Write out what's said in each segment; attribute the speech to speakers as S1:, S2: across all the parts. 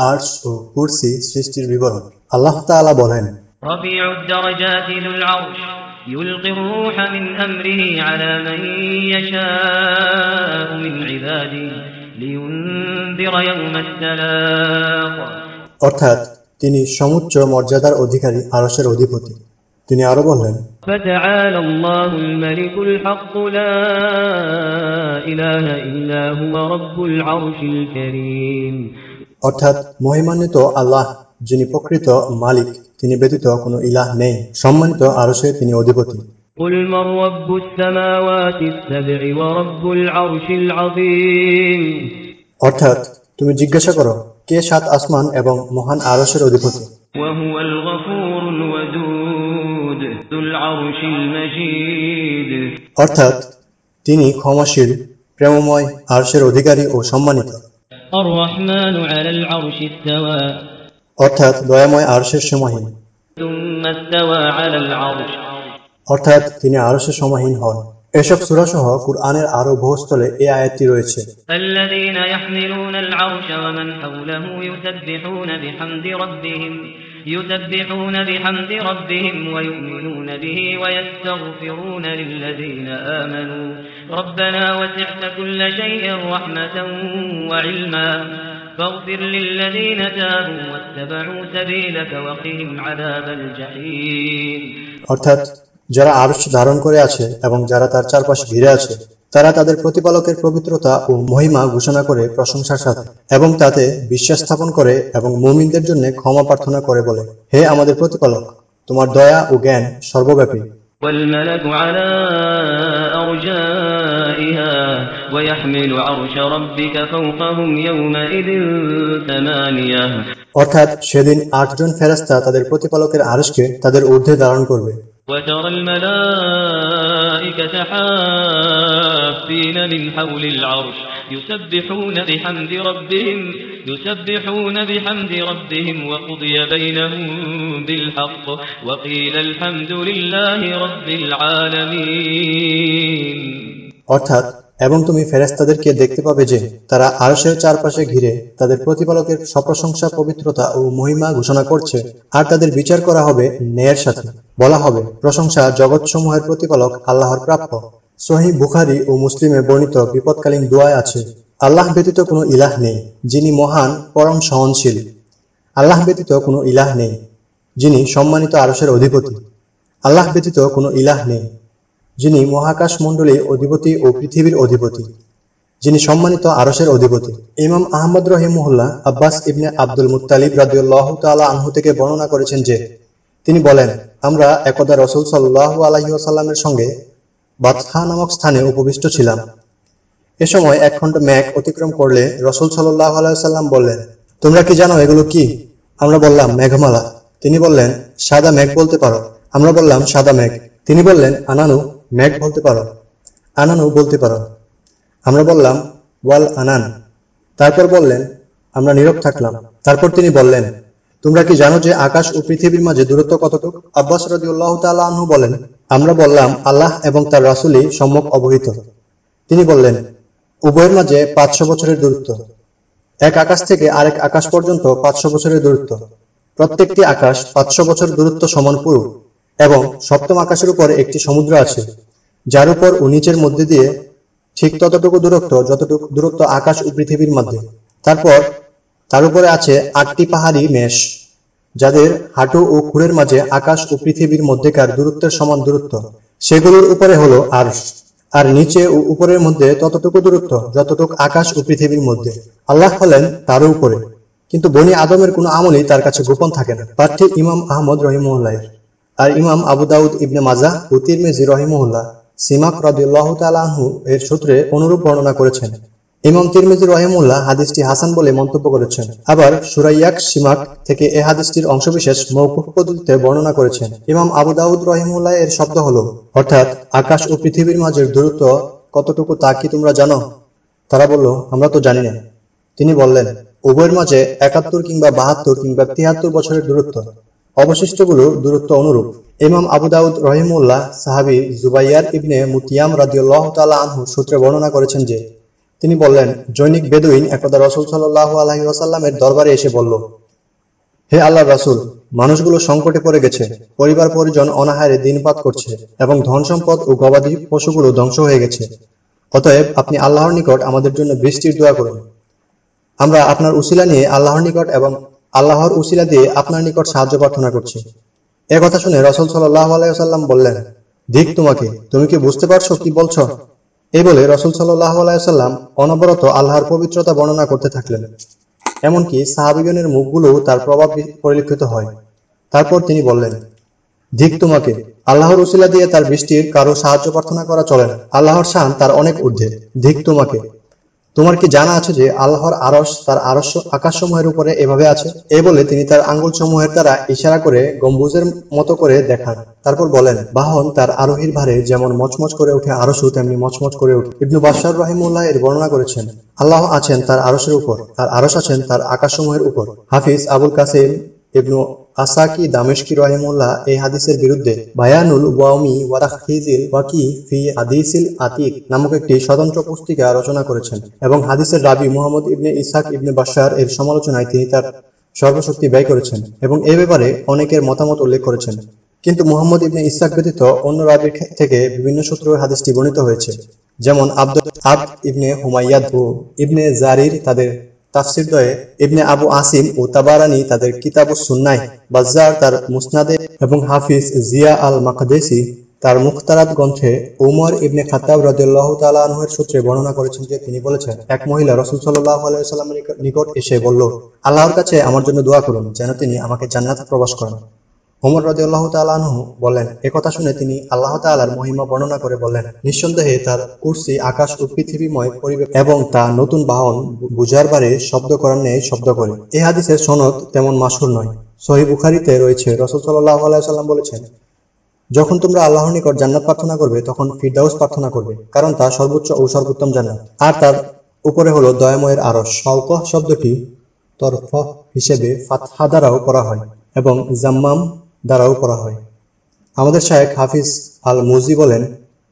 S1: আর্শ ও কুরসি সৃষ্টির বিবরণ আল্লাহ তাআলা বলেন
S2: رفيع الدرجات ذو العرش يلقي الروح من أمره على من يشاء من عباده لينذر يوم التلاق
S1: অর্থাৎ তিনি সমুচ্চ মর্যাদার অধিকারী আরশের অধিপতি তিনি আরো বললেন
S2: فتعالى الله الملك الحق لا إله إلا هو رب العرش الكريم
S1: অর্থাৎ মহিমান্বিত আল্লাহ যিনি প্রকৃত মালিক তিনি ব্যতীত কোনো ইলাহ নেই সম্মানিত আরশের তিনি অধিপতি
S2: قل من رب السماوات السبع ورب العرش العظيم
S1: অর্থাৎ তুমি জিজ্ঞাসা করো কে সাত আসমান এবং মহান আরশের অধিপতি
S2: وهو الغفور الودود ذو العرش المجيد
S1: অর্থাৎ তিনি ক্ষমাশীল প্রেমময় আরশের অধিকারী ও সম্মানিত
S2: الرحمن على العرش استوى
S1: অর্থাৎ দয়াময় আরশের সীমাহীন
S2: ثم استوى على العرش
S1: অর্থাৎ তিনি আরশের সমাহীন হন এসব সূরাসহ কুরআনের আরো বহুস্থলে এই আয়াতটি রয়েছে
S2: الذين يحملون العرش ومن حوله يسبحون بحمد ربهم يسبحون بحمد ربهم ويؤمنون به ويستغفرون للذين آمنوا ربنا وسعت كل شيء رحمة وعلما فاغفر للذين تابوا واتبعوا سبيلك وقهم عذاب الجحيم
S1: অর্থাৎ যারা আরশ ধারণ করে আছে এবং যারা তার চারপাশে ঘিরে আছে তারা তাদের প্রতিপালকের পবিত্রতা ও মহিমা ঘোষণা করে প্রশংসার সাথে এবং তাতে বিশ্বাস স্থাপন করে এবং মুমিনদের জন্য ক্ষমা প্রার্থনা করে বলে হে আমাদের প্রতিপালক তোমার দয়া ও জ্ঞান সর্বব্যাপী
S2: والملك على أرجائها ويحمل عرش ربك فوقهم يومئذ ثمانية
S1: অর্থাৎ সেদিন আটজন ফেরেশতা তাদের প্রতিপালকের আরশকে তাদের ঊর্ধ্বে ধারণ করবে
S2: وترى الملائكة حافين من حول العرش يسبحون بحمد ربهم يسبحون بحمد ربهم وقضي بينهم بالحق وقيل الحمد لله رب العالمين
S1: অর্থাৎ এবং তুমি ফেরেশতাদেরকে দেখতে পাবে যে তারা আরশের চারপাশে ঘিরে তাদের প্রতিপালকের সপ্রশংসা পবিত্রতা ও মহিমা ঘোষণা করছে আর তাদের বিচার করা হবে ন্যায়ের সাথে বলা হবে প্রশংসা জগৎসমূহের প্রতিপালক আল্লাহর প্রাপ্য সহি বুখারী ও মুসলিমে বর্ণিত বিপদকালীন দোয়ায় আছে, আল্লাহ ব্যতীত কোনো ইলাহ নেই, যিনি মহান, পরম সহনশীল। আল্লাহ ব্যতীত কোনো ইলাহ নেই, যিনি সম্মানিত আরশের অধিপতি। আল্লাহ ব্যতীত কোনো ইলাহ নেই, যিনি মহাকাশ মণ্ডলী অধিপতি ও পৃথিবীর অধিপতি, যিনি সম্মানিত আরশের অধিপতি। ইমাম আহমদ রহিমুল্লাহ আব্বাস ইবনে আব্দুল মুত্তালিব রাদিউল্লাহ তাআলা আনহু থেকে বর্ণনা করেছেন যে, তিনি বলেন, আমরা একদা রসুল সাল্লাহ আলহিউসাল্লামের সঙ্গে বাতহা নামক স্থানে উপবিষ্ট ছিলাম। এ সময় এক খণ্ড মেঘ অতিক্রম করলে রসুল সাল্লাহ আলাইসাল্লাম বললেন, তোমরা কি জানো এগুলো কি? আমরা বললাম, মেঘমালা। তিনি বললেন, সাদা মেঘ বলতে পারো। আমরা বললাম, সাদা মেঘ। তিনি বললেন, আনানু মেঘ বলতে পারো। আনানু বলতে পারো। আমরা বললাম, ওয়াল আনান। তারপর বললেন, আমরা নীরব থাকলাম। তারপর তিনি বললেন তোমরা কি জানো যে আকাশ ও পৃথিবীর মাঝে দূরত্ব কতটুক? আব্বাস রাদিউল্লাহ তাআলা আনহু বলেন, আমরা বললাম, আল্লাহ এবং তার রাসূলই সম্যক অবহিত। তিনি বললেন, উভয়ের মাঝে পাঁচশো বছরের দূরত্ব। এক আকাশ থেকে আরেক আকাশ পর্যন্ত পাঁচশো বছরের দূরত্ব। প্রত্যেকটি আকাশ পাঁচশো বছর দূরত্ব সমান পুরু এবং সপ্তম আকাশের উপর একটি সমুদ্র আছে, যার উপর ও নিচের মধ্যে দিয়ে ঠিক ততটুকু দূরত্ব, যতটুকু দূরত্ব আকাশ ও পৃথিবীর মধ্যে। তারপর তার উপরে আছে আটটি পাহাড়ি মেষ, যাদের হাঁটু ও খুরের মাঝে আকাশ ও পৃথিবীর মধ্যেকার দূরত্বের সমান দূরত্ব। সেগুলোর উপরে হলো আরশ, আর নিচে ও উপরের মধ্যে ততটুকু দূরত্ব যতটুকু আকাশ ও পৃথিবীর মধ্যে। আল্লাহ হলেন তারও উপরে, কিন্তু বনি আদমের কোনো আমলই তার কাছে গোপন থাকে না। পাঠ্যে ইমাম আহমদ রহিমুল্লাহের আর ইমাম আবু দাউদ ইবনে মাজা ও তিরমিজি রহিমুল্লাহ সিমাক রাদিউল্লাহ তালাহু এর সূত্রে অনুরূপ বর্ণনা করেছেন। ইমাম তিরমিজি রহিমুল্লাহ হাদিসটি হাসান বলে মন্তব্য করেছেন। আবার সুরাইয়াক সিমাক থেকে এ হাদিসটির অংশবিশেষ মৌকুফ পদ্ধতিতে বর্ণনা করেছেন। ইমাম আবু দাউদ রহিমুল্লাহ এর শব্দ হলো, অর্থাৎ আকাশ ও পৃথিবীর মাঝের দূরত্ব কতটুকু তা কি তোমরা জানো? তারা বলল, আমরা তো জানি না। তিনি বললেন, উভয়ের মাঝে একাত্তর কিংবা বাহাত্তর কিংবা তিয়াত্তর বছরের দূরত্ব। অবশিষ্টগুলো দূরত্ব অনুরূপ। ইমাম আবু দাউদ রহিমুল্লাহ সাহাবি জুবাইয়ার ইবনে মুতিয়াম রাদিউল্লাহ তাআলা আনহু সূত্রে বর্ণনা করেছেন যে তিনি বললেন, জৈনিক বেদুইন একদা রসুল সাল্লাল্লাহু আলাইহি ওয়াসাল্লামের দরবারে এসে বলল, হে আল্লাহর রাসূল, মানুষগুলো সংকটে পড়ে গেছে, পরিবার পরিজন অনাহারে দিনপাত করছে এবং ধন সম্পদ ও গবাদি পশুগুলো ধ্বংস হয়ে গেছে। অতএব আপনি আল্লাহর নিকট আমাদের জন্য বৃষ্টির দোয়া করুন। আমরা আপনার উসিলা নিয়ে আল্লাহর নিকট এবং আল্লাহর উসিলা দিয়ে আপনার নিকট সাহায্য প্রার্থনা করছি। এ কথা শুনে রসুল সাল্লাহ আলাইসাল্লাম বললেন ধিক তোমাকে, তুমি কি বুঝতে পারছ কি বলছো এই বলে রসুল সাল্লাহ আলাইসাল্লাম অনবরত আল্লাহর পবিত্রতা বর্ণনা করতে থাকলেন। এমনকি সাহাবিগণের মুখগুলোও তার প্রভাব পরিলক্ষিত হয়। তারপর তিনি বললেন ধিক তোমাকে। আল্লাহর উসিলা দিয়ে তার বৃষ্টির কারও সাহায্য প্রার্থনা করা চলে না। আল্লাহর শান তার অনেক ঊর্ধ্বে। ধিক তোমাকে। তোমার কি জানা আছে যে আল্লাহর আরস তার আকাশসমূহের উপরে এভাবে আছে? এ বলে তিনি তার আঙ্গুল সমূহের দ্বারা ইশারা করে গম্বুজের মতো করে দেখান। তারপর বলেন, বাহন তার আরোহীর ভারে যেমন মচমচ করে ওঠে আরসও তেমনি মচমচ করে ওঠে। ইবনু বাশার রহিমুল্লাহ এর বর্ণনা করেছেন, আল্লাহ আছেন তার আরসের উপর আর আরস আছেন তার আকাশসমূহের উপর। হাফিজ আবুল কাসেম ইবনু আসাকি দামেশকি রহিমুল্লাহ এই হাদিসের বিরুদ্ধে বায়ানুল ওয়ামি ওয়ারাহিজিল ওয়াকি ফি হাদিসিল আতিক নামক একটি স্বতন্ত্র পুস্তিকা রচনা করেছেন এবং হাদিসের রাবি মুহাম্মদ ইবনে ইসাক ইবনে বাশার এর সমালোচনায় তিনি তার সর্বশক্তি ব্যয় করেছেন এবং এ ব্যাপারে অনেকের মতামত উল্লেখ করেছেন। কিন্তু মুহাম্মদ ইবনে ইসাক ব্যতীত অন্য রাবির থেকে বিভিন্ন সূত্র হাদিসটি বর্ণিত হয়েছে। যেমন আব্দুল আব্দ ইবনে হুমাইয়াদ ও ইবনে জারির তাদের তাফসিরদ্বয়ে ইবনে আবু আসিম ও তাবারানি তাদের কিতাবুস সুন্নায় বাজ্জার তার মুসনাদে এবং হাফিজ জিয়া আল মাকদেসি তার মুখতারাত গ্রন্থে উমর ইবনে খাতাব রাদিয়াল্লাহ তাআলা আনহুর সূত্রে বর্ণনা করেছেন যে তিনি বলেছেন, এক মহিলা রসুল সাল্লাল্লাহু আলাইহি সাল্লামের নিকট এসে বলল, আল্লাহর কাছে আমার জন্য দোয়া করুন, যেন তিনি আমাকে জান্নাতে প্রবেশ করেন। ওমর আনহু বলেন একথা শুনে তিনি আল্লাহ তাআলার মহিমা বর্ণনা করে বললেন নিঃসন্দেহে তার কুরসি আকাশ ও পৃথিবীময় পরিবেশ এবং তা নতুন বাহন বুঝার বারে শব্দ করার ন্যায় শব্দ করে। এ হাদিসের সনদ তেমন মাসহুর নয়। সহি বুখারিতে রয়েছে, রসুল সাল্লাল্লাহু আলাইহি সাল্লাম বলেছেন, যখন তোমরা আল্লাহর নিকট জান্নাত প্রার্থনা করবে, তখন ফিরদাউস প্রার্থনা করবে, কারণ তা সর্বোচ্চ ও সর্বোত্তম জান্নাত। আর তার উপরে হলো দয়াময়ের আরশ। ফাওকহ শব্দটি তরফ হিসেবে ফাতহা দ্বারাও পড়া হয় এবং জাম্মাম দ্বারাও পড়া হয়। আমাদের শায়েখ হাফিজ আল মুজি বলেন,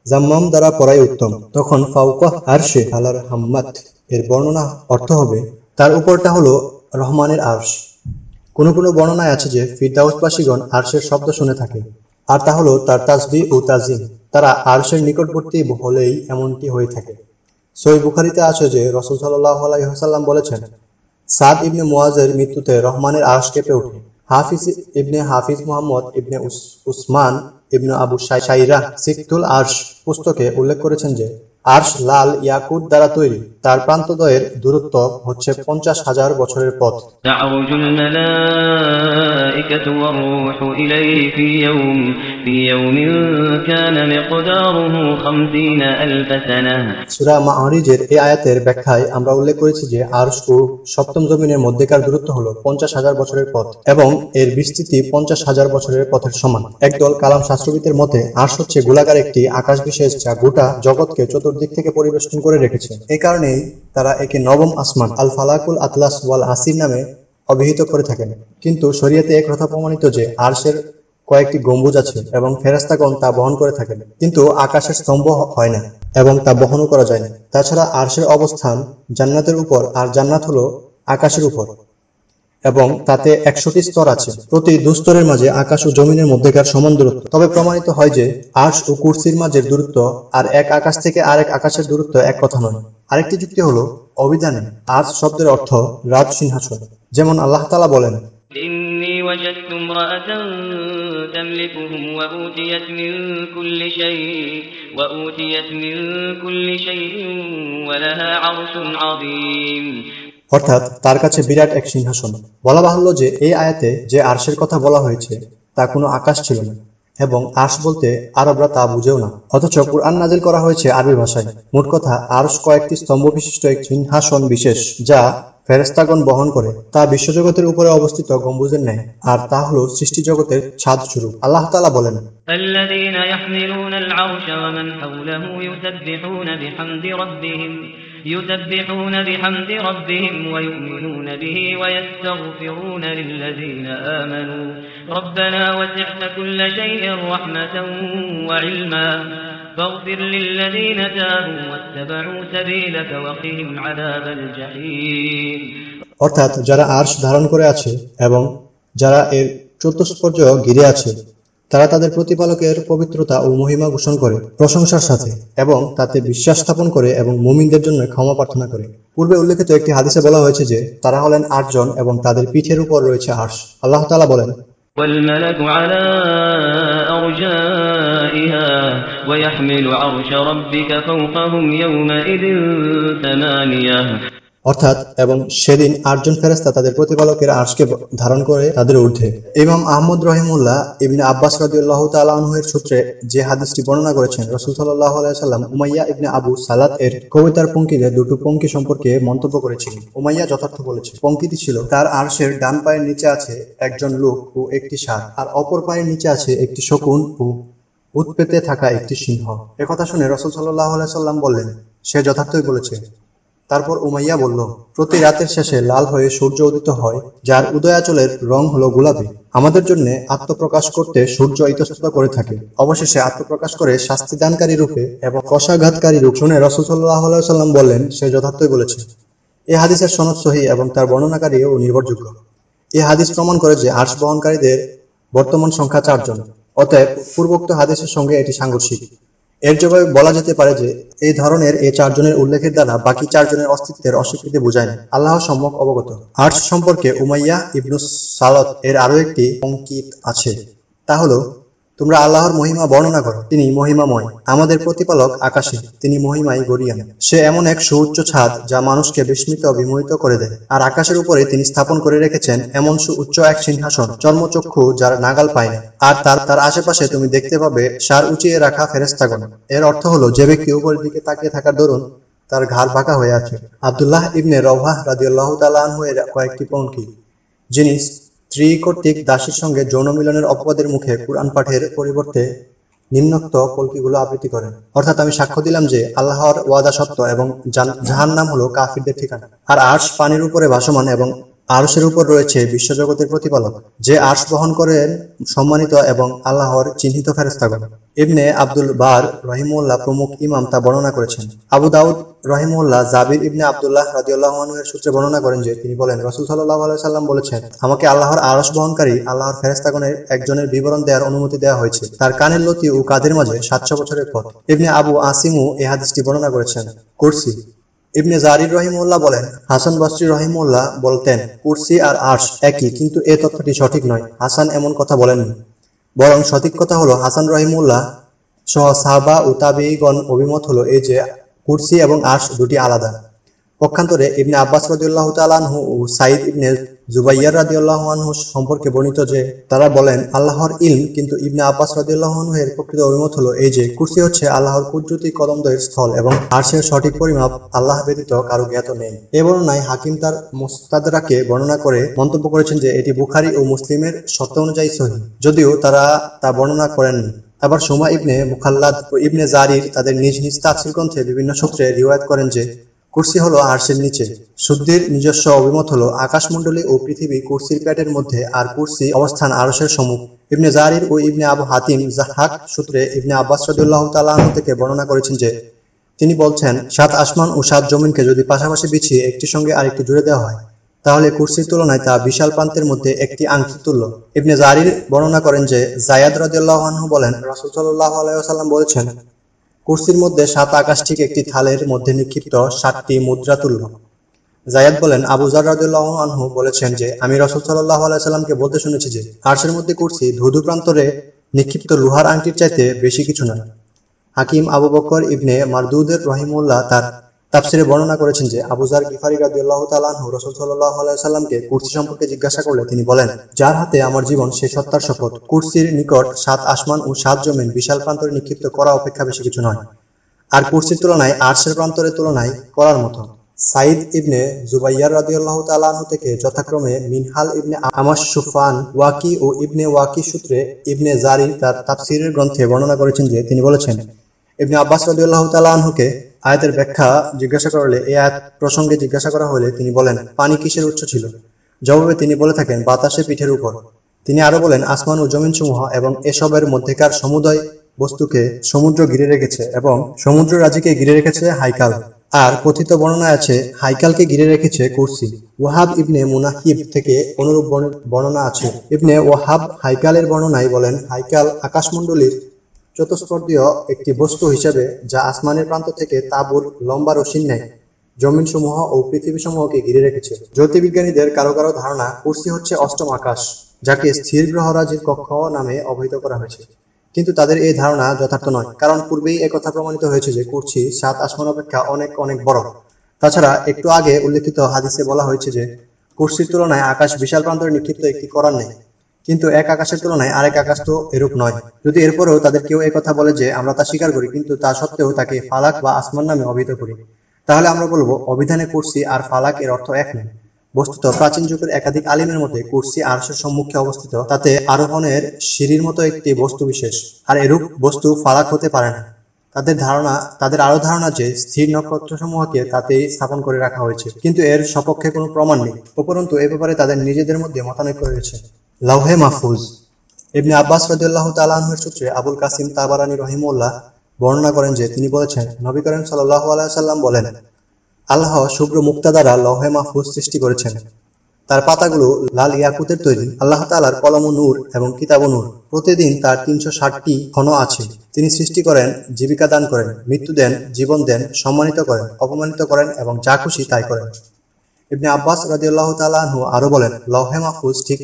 S1: জাম্মাম দ্বারা পড়াই উত্তম। তখন ফাউকহ আরশে আলার হাম্মাত এর বর্ণনা অর্থ হবে, তার উপরটা হলো রহমানের আরশ। কোনো কোনো বর্ণনায় আছে যে ফিরদাউসবাসীগণ আরশের শব্দ শুনে থাকে, আর তা হলো তার তাসবি ও তাজিম। তারা আরশের নিকটবর্তী হলেই এমনটি হয়ে থাকে। সই বুখারিতে আছে যে রসুল সাল্লাহ আলাইসাল্লাম বলেছেন, সাদ ইবনে মুয়াজের মৃত্যুতে রহমানের আরশ কেঁপে ওঠে। হাফিজ ইবনে হাফিজ মুহাম্মদ ইবনে উসমান ইবনে আবু শাইরাহ "সিকতুল আরশ" পুস্তকে উল্লেখ করেছেন যে, আরশ লাল ইয়াকুত দ্বারা তৈরি, তার প্রান্তদ্বয়ের দূরত্ব হচ্ছে পঞ্চাশ হাজার বছরের পথ।
S2: তা'রুজুল মালায়েকাতু ওয়ার রূহু ইলাইহি ফি ইয়াউম في يوم كان مقداره خمسين ألف سنة
S1: সূরা মাআরিজের এই আয়াতের ব্যাখ্যায় আমরা উল্লেখ করেছি যে আরশ ও সপ্তম জমিনের মধ্যেকার দূরত্ব হলো পঞ্চাশ হাজার বছরের পথ এবং এর বিস্তৃতি পঞ্চাশ হাজার বছরের পথের সমান একদল কালাম শাস্ত্রবিদের মতে আরশ হচ্ছে গোলাকার একটি আকাশ বিশেষ যা গোটা জগৎকে চতুর্দিক থেকে পরিবেষ্টন করে রেখেছে এ কারণেই তারা একে নবম আসমান আল ফালাকুল আতলাস ওয়াল আসির নামে অভিহিত করে থাকেন কিন্তু শরীয়তে এক কথা প্রমাণিত যে আরশের কয়েকটি গম্বুজ আছে এবং ফেরেশতাগণ তা বহন করে থাকেন। কিন্তু আকাশের স্তম্ভ হয় না এবং তা বহনও করা যায় না। তাছাড়া আরশের অবস্থান জান্নাতের উপর আর জান্নাত হল আকাশের উপর এবং তাতে একশোটি স্তর আছে। প্রতি দুস্তরের মাঝে আকাশ ও জমিনের মধ্যেকার সমান দূরত্ব। তবে প্রমাণিত হয় যে আর্শ ও কুরসির মাঝের দূরত্ব আর এক আকাশ থেকে আরেক আকাশের দূরত্ব এক কথা নয়। আরেকটি যুক্তি হলো, অভিধানে আরশ শব্দের অর্থ রাজসিংহাসন যেমন আল্লাহ তাআলা বলেন
S2: وجدت امرأة تملكهم وأوتيت من كل شيء وأوتيت من كل شيء ولها عرش عظيم
S1: অর্থাৎ তার কাছে বিরাট এক সিংহাসন বলা বাহুল্য যে এই আয়াতে যে আরশের কথা বলা হয়েছে তা কোনো আকাশ ছিল না এবং আর্শ বলতে আরবরা তা বুঝেও না অথচ কুরআন নাজিল করা হয়েছে আরবি ভাষায় মোট কথা আরশ কয়েকটি স্তম্ভ বিশিষ্ট এক সিংহাসন বিশেষ যা ফেরেস্তাগণ বহন করে তা বিশ্বজগতের উপরে অবস্থিত গম্বুজের ন্যায় আর তা হলো সৃষ্টি জগতের ছাদ স্বরূপ আল্লাহ তালা বলেন
S2: الذين يحملون العرش ومن حوله يسبحون بحمد ربهم يسبحون بحمد ربهم ويؤمنون به ويستغفرون للذين آمنوا ربنا وسعت كل شيء رحمة وعلما فاغفر للذين تابوا واتبعوا سبيلك وقهم عذاب الجحيم
S1: অর্থাৎ যারা আর্শ ধারণ করে আছে এবং যারা এর চতুষ্পর্য ঘিরে আছে তারা তাদের প্রতিপালকের পবিত্রতা ও মহিমা ঘোষণ করে প্রশংসার সাথে এবং তাতে বিশ্বাস স্থাপন করে এবং মুমিনদের জন্য ক্ষমা প্রার্থনা করে পূর্বে উল্লেখিত একটি হাদিসে বলা হয়েছে যে তারা হলেন আটজন এবং তাদের পিঠের উপর রয়েছে আর্শ আল্লাহ তাআলা বলেন
S2: والملك على أرجائها ويحمل عرش ربك فوقهم يومئذ ثمانية
S1: অর্থাৎ এবং সেদিন আটজন ফেরেশতা তাদের প্রতিপালকের আর্শকে ধারণ করে তাদের ঊর্ধ্বে। ইমাম আহমদ রহিমুল্লাহ ইবনে আব্বাস আনহু এর সূত্রে যে হাদিসটি বর্ণনা করেছেন, রাসূল সাল্লাল্লাহু আলাইহি সাল্লাম উমাইয়া ইবনে আবু সালাত এর কবিতার পঙ্ক্তিতে দুটো পঙ্ক্তি সম্পর্কে মন্তব্য করেছিলেন। উমাইয়া যথার্থ বলেছে পঙ্ক্তিটি ছিল, তার আরশের ডান পায়ের নিচে আছে একজন লোক ও একটি ষাঁড় আর অপর পায়ের নিচে আছে একটি শকুন ও উৎপেতে থাকা একটি সিংহ। একথা শুনে রাসূল সাল্লাল্লাহু আলাইহি সাল্লাম বললেন, সে যথার্থই বলেছে। তারপর উমাইয়া বলল, প্রতি রাতের শেষে লাল হয়ে সূর্য উদিত হয়, যার উদয়াচলের রং হলো গোলাপি। আমাদের জন্য আত্মপ্রকাশ করতে সূর্য ইতস্তত করে থাকে। অবশেষে আত্মপ্রকাশ করে শাস্তিদানকারী রূপে এবং কষাঘাতকারী রূপ শুনে রসুল সাল্লাম বললেন, সে যথার্থই বলেছে। এ হাদিসের সনদ সহি এবং তার বর্ণনাকারীও নির্ভরযোগ্য। এ হাদিস প্রমাণ করে যে আর্শ বহনকারীদের বর্তমান সংখ্যা চারজন। অতএব পূর্বোক্ত হাদিসের সঙ্গে এটি সাংঘর্ষিক। এর জবাবে বলা যেতে পারে যে, এই ধরনের এ চারজনের উল্লেখের দ্বারা বাকি চারজনের অস্তিত্বের অস্বীকৃতি বোঝায় না। আল্লাহ সম্যক অবগত। আর্শ সম্পর্কে উমাইয়া ইবনু সালত এর আরও একটি অঙ্কিত আছে। তা হলো তোমরা আল্লাহর মহিমা বর্ণনা করো, তিনি মহিমাময়। আমাদের প্রতিপালক আকাশে, তিনি মহিমায় গরিয়ান সে এমন এক সুউচ্চ ছাদ যা মানুষকে বিস্মিত, বিমোহিত করে দেয়। আর আকাশের উপরে তিনি স্থাপন করে রেখেছেন এমন সুউচ্চ এক সিংহাসন, চর্মচক্ষু যার নাগাল পায় না। আর তার তার আশেপাশে তুমি দেখতে পাবে সার উঁচিয়ে রাখা ফেরেস্তাগণ এর অর্থ হলো, যে ব্যক্তি উপরের দিকে তাকিয়ে থাকার দরুন, তার ঘাড় বাঁকা হয়ে আছে। আবদুল্লাহ ইবনে রওয়াহ রাদিয়াল্লাহু তাআলা আনহু এর কয়েকটি পঙ্ক্তি। যিনি স্ত্রী কর্তৃক দাসীর সঙ্গে যৌন মিলনের অপবাদের মুখে কুরআন পাঠের পরিবর্তে নিম্নোক্ত কলকিগুলো আবৃত্তি করেন। অর্থাৎ আমি সাক্ষ্য দিলাম যে আল্লাহর ওয়াদা সত্য এবং জাহান্নাম হলো কাফিরদের ঠিকানা। আর আর্শ পানির উপরে ভাসমান এবং আরশের উপর রয়েছে বিশ্বজগতের প্রতিপালক, যে আর্শ বহন করেন সম্মানিত এবং আল্লাহর চিহ্নিত ফেরেস্তাগণ ইবনে আব্দুল বার রহিমউল্লাহ প্রমুখ ইমাম তা বর্ণনা করেছেন। আবু দাউদ রহিমউল্লাহ জাবির ইবনে আব্দুল্লাহ রাদিয়াল্লাহু আনহু এর সূত্রে বর্ণনা করেন যে তিনি বলেন, রাসূল সাল্লাল্লাহু আলাইহি সাল্লাম বলেছেন, আমাকে আল্লাহর আরশ বহনকারী আল্লাহর ফেরেশতাগণের একজনের বিবরণ দেওয়ার অনুমতি দেওয়া হয়েছে। তার কানের লতি ও কাঁধের মাঝে সাতশো বছরের পথ। ইবনে আবু আসিমু এ হাদিসটি বর্ণনা করেছেন। কুরসি ইবনে জারির রহিমুল্লাহ বলেন, হাসান বসরি রহিমুল্লাহ বলতেন, কুরসি আর আর্শ একই, কিন্তু এ তথ্যটি সঠিক নয়। হাসান এমন কথা বলেননি। বরং সঠিক কথা হলো, হাসান রহিমুল্লাহ সহ সাহাবা ও তাবেঈগণ অভিমত হলো এই যে, কুরসি এবং আর্শ দুটি আলাদা। পক্ষান্তরে ইবনে আব্বাস রাদিয়াল্লাহু তাআলা আনহু ও সাঈদ ইবনে রাদিয়াল্লাহু আনহু সম্পর্কে বর্ণিত যে, তারা বলেন, আল্লাহর ইলম কিন্তু ইবনে আব্বাস রাদিয়াল্লাহু আনহু এর প্রকৃত অভিমত হলো এই যে, কুরসি হচ্ছে আল্লাহর কুদরতি কদমদয়ের স্থল এবং আরশের সঠিক পরিমাপ আল্লাহ ব্যতীত কারও জ্ঞাত নেই। এ বর্ণনায় হাকিম তার মুস্তাদরাকে বর্ণনা করে মন্তব্য করেছেন যে, এটি বুখারী ও মুসলিমের শর্ত অনুযায়ী সহি, যদিও তারা তা বর্ণনা করেননি। আবার সুমা ইবনে মুখাল্লাদ ও ইবনে জারির তাদের নিজ নিজ তাফসির গ্রন্থে বিভিন্ন সূত্রে রিওয়ায়াত করেন যে কুরসি হলো আরশের নিচে। সুদ্দির নিজস্ব অভিমত হলো আকাশমণ্ডলী ও পৃথিবী কুরসির প্যাটের মধ্যে আর কুরসি অবস্থান আরশের সম্মুখ। ইবনে জারির ও ইবনে আবু হাতিম জাহাক সূত্রে ইবনে আব্বাস রাদিয়াল্লাহু তাআলা আনহু থেকে বর্ণনা করেছেন যে, তিনি বলছেন, সাত আসমান ও সাত জমিনকে যদি পাশাপাশি বিছিয়ে একটির সঙ্গে আরেকটি জুড়ে দেওয়া হয়, তাহলে কুরসির তুলনায় তা বিশাল প্রান্তের মধ্যে একটি আংটির তুল্য। ইবনে জারির বর্ণনা করেন যে জায়াদ রাদিয়াল্লাহু বলেন, রাসূল সাল্লাল্লাহু আলাইহি বলেছেন কুরসির মধ্যে সাত আকাশ ঠিক একটি থালের মধ্যে নিক্ষিপ্ত সাতটি মুদ্রা তুল্য। জায়াদ বলেন, আবু জার রাদিয়াল্লাহু আনহু বলেছেন যে, আমি রাসূল সাল্লাল্লাহু আলাইহি সাল্লামকে বলতে শুনেছি যে, আরশের মধ্যে কুরসি ধুধু প্রান্তরে নিক্ষিপ্ত লোহার আংটির চাইতে বেশি কিছু নয়। হাকিম আবু বকর ইবনে মারদুদের রহিমউল্লাহ তার তাফসিরে বর্ণনা করেছেন যে, আবু জার গিফারি রাদিয়াল্লাহু তাআলা আনহু রাসূল সাল্লাল্লাহু আলাইহি সাল্লামকে কুরসি সম্পর্কে জিজ্ঞাসা করলে তিনি বলেন, যার হাতে আমার জীবন, সে সত্তার শপথ। কুরসির নিকট সাত আসমান ও সাত জমিন বিশাল প্রান্তরে নিক্ষিপ্ত করা অপেক্ষা বেশি কিছু নয়। আর কুরসির তুলনায় আরশের প্রান্তরের তুলনায় করার মতো। সাইদ ইবনে জুবাইয়ার রাদিয়াল্লাহু তাআলা আনহু থেকে যথাক্রমে মিনহাল ইবনে আমাশ সুফান ওয়াকি ও ইবনে ওয়াকি সূত্রে ইবনে জারির তার তাফসিরের গ্রন্থে বর্ণনা করেছেন যে, তিনি বলেছেন, ইবনে আব্বাস রাদিয়াল্লাহু তাআলা আনহুকে আয়াতের ব্যাখ্যা জিজ্ঞাসা করলে এ আয়াত প্রসঙ্গে জিজ্ঞাসা করা হলে তিনি বলেন, পানি কিসের উৎস ছিল? জবাবে তিনি বলে থাকেন, বাতাসে পিঠের উপর। তিনি আরও বলেন, আসমান ও জমিনসমূহ এবং এসবের মধ্যেকার সমুদয় বস্তুকে সমুদ্র ঘিরে রেখেছে এবং সমুদ্র রাজিকে ঘিরে রেখেছে হাইকাল। আর কথিত বর্ণনায় আছে, হাইকালকে ঘিরে রেখেছে কুরসি। ওয়াহাব ইবনে মুনাহিব থেকে অনুরূপ বর্ণনা আছে। ইবনে ওয়াহাব হাইকালের বর্ণনায় বলেন, হাইকাল আকাশমণ্ডলীর চতুষ্পদীয় একটি বস্তু হিসেবে যা আসমানের প্রান্ত থেকে তাঁবুর লম্বা রশির ন্যায়, জমিনসমূহ ও পৃথিবীসমূহকে ঘিরে রেখেছে। জ্যোতির্বিজ্ঞানীদের কারও কারও ধারণা, কুরসি হচ্ছে অষ্টম আকাশ, যাকে স্থির গ্রহরাজির কক্ষ নামে অভিহিত করা হয়েছে। কিন্তু তাদের এই ধারণা যথার্থ নয়, কারণ পূর্বেই একথা প্রমাণিত হয়েছে যে কুরসি সাত আসমান অপেক্ষা অনেক অনেক বড়। তাছাড়া একটু আগে উল্লেখিত হাদিসে বলা হয়েছে যে কুরসির তুলনায় আকাশ বিশাল প্রান্তরে নিক্ষিপ্ত একটি করার নেই। কিন্তু এক আকাশের তুলনায় আরেক আকাশ তো এরূপ নয়। যদি এরপরেও তাদের কেউ একথা বলে যে, আমরা তা স্বীকার করি, কিন্তু তা সত্ত্বেও তাকে ফালাক বা আসমান নামে অভিহিত করি, তাহলে আমরা বলব, অভিধানে কুরসি আর ফালাক এর অর্থ এক নয়। বস্তুত প্রাচীন যুগের একাধিক আলিমের মধ্যে কুরসি আরশের সম্মুখে অবস্থিত, তাতে আরোহণের সিঁড়ির মতো একটি বস্তু বিশেষ, আর এরূপ বস্তু ফালাক হতে পারে না। তাদের ধারণা, তাদের আরও ধারণা যে, স্থির নক্ষত্র নক্ষত্রসমূহকে তাতেই স্থাপন করে রাখা হয়েছে, কিন্তু এর সপক্ষে কোনো প্রমাণ নেই। উপরন্তু, এ ব্যাপারে তাদের নিজেদের মধ্যে মতানৈক্য রয়েছে। লাউহে মাহফুজ। ইবনে আব্বাস রাদিয়াল্লাহু তাআলা আনহুর সূত্রে আবুল কাসিম তাবারানী রহিমউল্লাহ বর্ণনা করেন যে, তিনি বলেছেন, নবী করিম সাল্লাল্লাহু আলাইহি সাল্লাম বলেন, আল্লাহ শুভ্র মুক্তা দ্বারা লৌহে মাহফুজ সৃষ্টি করেছেন। তার পাতাগুলো লাল ইয়াকুতের তৈরি, আল্লাহ তাআলার কলম নূর এবং কিতাব নূর। প্রতিদিন তার তিনশো ষাটটি ক্ষণ আছে। তিনি সৃষ্টি করেন, জীবিকা দান করেন, মৃত্যু দেন, জীবন দেন, সম্মানিত করেন, অপমানিত করেন এবং যা খুশি তাই করেন। ইবনে আব্বাস রাদিয়াল্লাহু তাআলা আনহু আরও বলেন লৌহে মাহফুজ ঠিক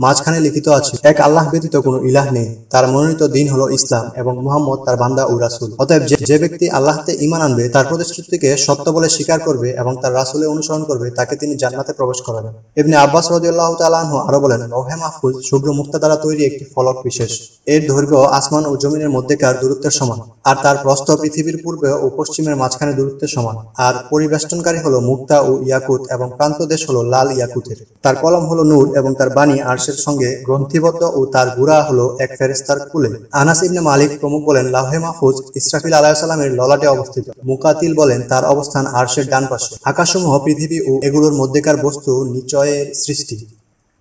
S1: মাঝখানে লিখিত আছে, এক আল্লাহ ব্যতীত কোনো ইলাহ নেই। তার মনোনীত দিন হলো ইসলাম এবং মুহাম্মদ তার বান্দা ও রাসূল। অতএব যে- ব্যক্তি আল্লাহতে ঈমান আনবে, তার প্রতিশ্রুতিকে সত্য বলে স্বীকার করবে এবং তার রাসূলের অনুসরণ করবে, তাকে তিনি জান্নাতে প্রবেশ করাবেন। ইবনে আব্বাস রাদিয়াল্লাহু তাআলা আরও বলেন, লৌহে মাহফুজ শুভ্র মুক্তা দ্বারা তৈরি একটি ফলক বিশেষ। এর দৈর্ঘ্য আসমান ও জমিনের মধ্যেকার দূরত্বের সমান আর তার প্রস্থ পৃথিবীর পূর্বে ও পশ্চিমের মাঝখানে দূরত্বের সমান আর পরিবেষ্টনকারী হলো মুক্তা ও ইয়াকুত এবং প্রান্ত দেশ হলো লাল ইয়াকুতের। তার কলম হলো নূর এবং তার বাণী আরশের সঙ্গে গ্রন্থিবদ্ধ ও তার গুড়া হলো এক ফেরেস্তার কুলে আনাস ইবনে মালিক প্রমুখ বলেন লাহে মাহফুজ ইসরাফিল আলাইসাল্লামের ললাটে অবস্থিত মুকাতিল বলেন তার অবস্থান আরশের ডান পাশে আকাশসমূহ পৃথিবী ও এগুলোর মধ্যেকার বস্তু নিচয়ের সৃষ্টি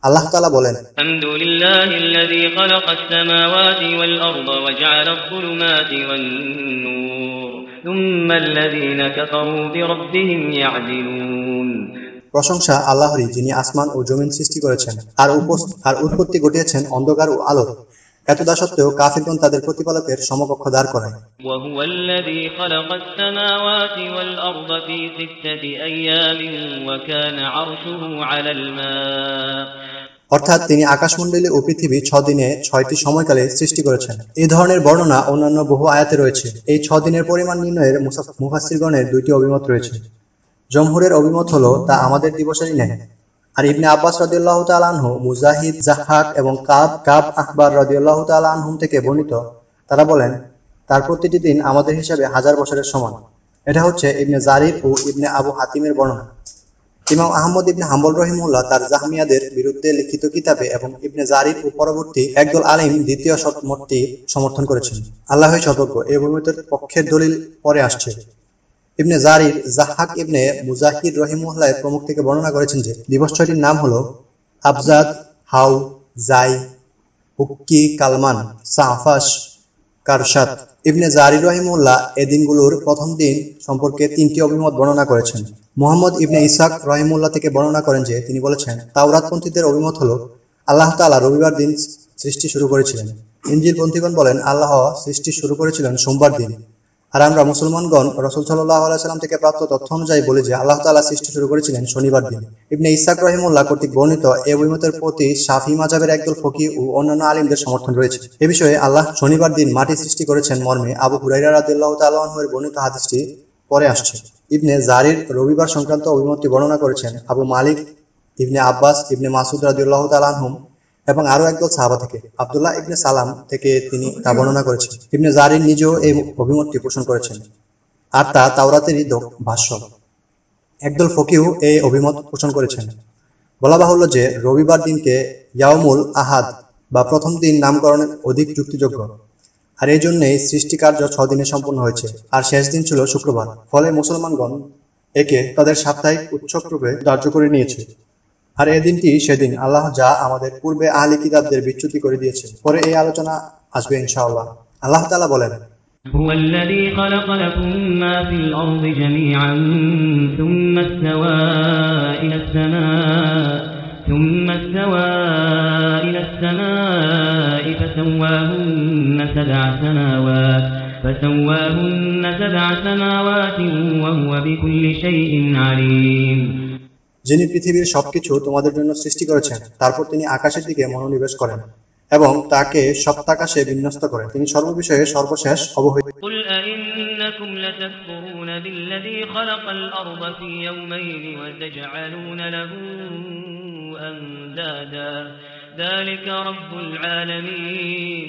S1: আল্লাহ তাআলা বলেন
S2: الحمد لله الذي خلق السماوات والأرض وجعل الظلمات والنور ثم الذين كفروا بربهم يعدلون
S1: প্রশংসা আল্লাহরই যিনি আসমান ও জমিন সৃষ্টি করেছেন। আর উৎপত্তি ঘটিয়েছেন অন্ধকার ও আলোর। এতদা সত্ত্বেও কাফিরগণ তাদের প্রতিপালকের সমকক্ষ দাঁড় করায়। অর্থাৎ তিনি আকাশমণ্ডলী ও পৃথিবী ছদিনে ছয়টি সময়কালে সৃষ্টি করেছেন। এই ধরনের বর্ণনা অন্যান্য বহু আয়াতে রয়েছে। এই ছদিনের পরিমাণ নির্ণয়ের মুফাসিরগণের দুইটি অভিমত রয়েছে। জমহুরের অভিমত হলো, তা আমাদের দিবসেরই ন্যায় আর ইবনে আব্বাস রাদিয়াল্লাহু তাআলা আনহু, মুজাহিদ, জাহাক এবং কাব কাব আহবার রাদিয়াল্লাহু তাআলা আনহুম থেকে বর্ণিত, তারা বলেন, তার প্রতিটি দিন আমাদের হিসাবে হাজার বছরের সমান। এটা হচ্ছে ইবনে জারির ও ইবনে আবু হাতিমের বর্ণনা। ইমাম আহমদ ইবনে হাম্বল রহিমুল্লাহ তার জাহমিয়াদের বিরুদ্ধে লিখিত কিতাবে এবং ইবনে জারির ও পরবর্তী একদল আলিম দ্বিতীয় শত মতটি সমর্থন করেছেন। আল্লাহই সতর্ক এই অভিমতের পক্ষের দলিল পরে আসছে। ইবনে জারির জাহাক ইবনে মুজাহির রহিমুল্লাহ প্রমুখ থেকে বর্ণনা করেছেন যে দিবস ছয়টির নাম হলো আবজাদ হাউ, জাই, হুক্কি, কালমান, সাফাস কারসাত ইবনে জারি রহিমুল্লাহ এ দিনগুলোর প্রথম দিন সম্পর্কে তিনটি অভিমত বর্ণনা করেছেন। মোহাম্মদ ইবনে ইসাক রহিমুল্লাহ থেকে বর্ণনা করেন যে, তিনি বলেছেন, তাওরাতপন্থীদের অভিমত হলো, আল্লাহ তাআলা রবিবার দিন সৃষ্টি শুরু করেছিলেন। ইনজিলপন্থীগণ বলেন, আল্লাহ সৃষ্টি শুরু করেছিলেন সোমবার দিন। আর আমরা মুসলমানগণ, রসুল আলাইসাল্লাম থেকে প্রাপ্ত তথ্য অনুযায়ী বলি যে, আল্লাহ তাআলা সৃষ্টি শুরু করেছিলেন শনিবার দিন। ইবনে ইসাক রহিমুল্লাহ কর্তৃক বর্ণিত এ অভিমতের প্রতি শাফি মাজাবের একদল ফকি ও অন্যান্য আলিমদের সমর্থন রয়েছে। এ বিষয়ে আল্লাহ শনিবার দিন মাটি সৃষ্টি করেছেন মর্মে আবু হুরাইরা আনহু এর বর্ণিত হাদিসটি পরে আসছে। ইবনে জারির রবিবার সংক্রান্ত অভিমতটি বর্ণনা করেছেন আবু মালিক, ইবনে আব্বাস, ইবনে মাসুদ রাদিয়াল্লাহু তাআলা আনহুম। এবং আরও একদল সাহাবা থেকে, আব্দুল্লাহ ইবনে সালাম থেকে তিনি তা বর্ণনা করেছেন। ইবনে জারির নিজেও এই অভিমতটি পোষণ করেছেন। আর তা তাওরাতেরই ভাষ্য। একদল ফকিহ এই অভিমত পোষণ করেছেন। বলা বাহুল্য যে, রবিবার দিনকে ইয়াউমুল আহাদ বা প্রথম দিন নামকরণের অধিক যুক্তিযোগ্য। আর এই জন্যেই সৃষ্টি কার্য ছ দিনে সম্পন্ন হয়েছে। আর শেষ দিন ছিল শুক্রবার। ফলে মুসলমানগণ একে তাদের সাপ্তাহিক উৎসব রূপে ধার্য করে নিয়েছে। আর এই দিনটি সেদিন আল্লাহ যা আমাদের পূর্বে আহলি কিতাবদের বিচ্যুতি করে দিয়েছে পরে এই আলোচনা আসবে ইনশাআল্লাহ আল্লাহ তাআলা বলেন
S2: هو الذي خلق لكم ما في الأرض جميعا ثم استوى إلى السماء ثم استوى إلى السماء فسواهن سبع سماوات فسواهن سبع سماوات وهو بكل شيء عليم
S1: যিনি পৃথিবীর সবকিছু তোমাদের জন্য সৃষ্টি করেছেন তারপর তিনি আকাশের দিকে মনোনিবেশ করেন এবং তাকে সপ্তাকাশে বিন্যস্ত করেন তিনি সর্ববিষয়ে সর্বশেষ অবহিত
S2: قل أئنكم لتكفرون بالذي خلق الأرض في يومين وتجعلون له أندادا ذلك رب العالمين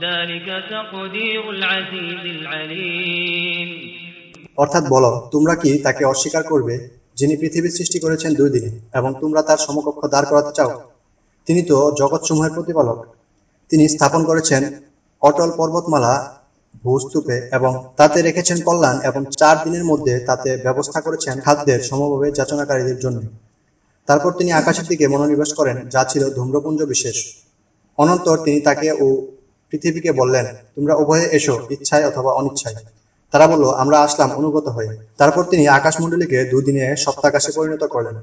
S2: ذلك تقدير العزيز العليم
S1: অর্থাৎ বলো তোমরা কি তাকে অস্বীকার করবে যিনি পৃথিবী সৃষ্টি করেছেন দুই দিনে এবং তোমরা তার সমকক্ষ দাঁড় করাতে চাও তিনি তো জগৎসমূহের প্রতিপালক তিনি স্থাপন করেছেন অটল পর্বতমালা ভূস্তূপে এবং তাতে রেখেছেন কল্যাণ এবং চার দিনের মধ্যে তাতে ব্যবস্থা করেছেন খাদ্যের সমভাবে যাচনাকারীদের জন্য তারপর তিনি আকাশের দিকে মনোনিবেশ করেন যা ছিল ধূম্রপুঞ্জ বিশেষ অনন্তর তিনি তাকে ও পৃথিবীকে বললেন, তোমরা উভয়ে এসো, ইচ্ছায় অথবা অনিচ্ছায়। তারা বলল, আমরা আসলাম অনুগত হয়ে। তারপর তিনি আকাশমণ্ডলীকে দুদিনে সপ্তাকাশে পরিণত করলেন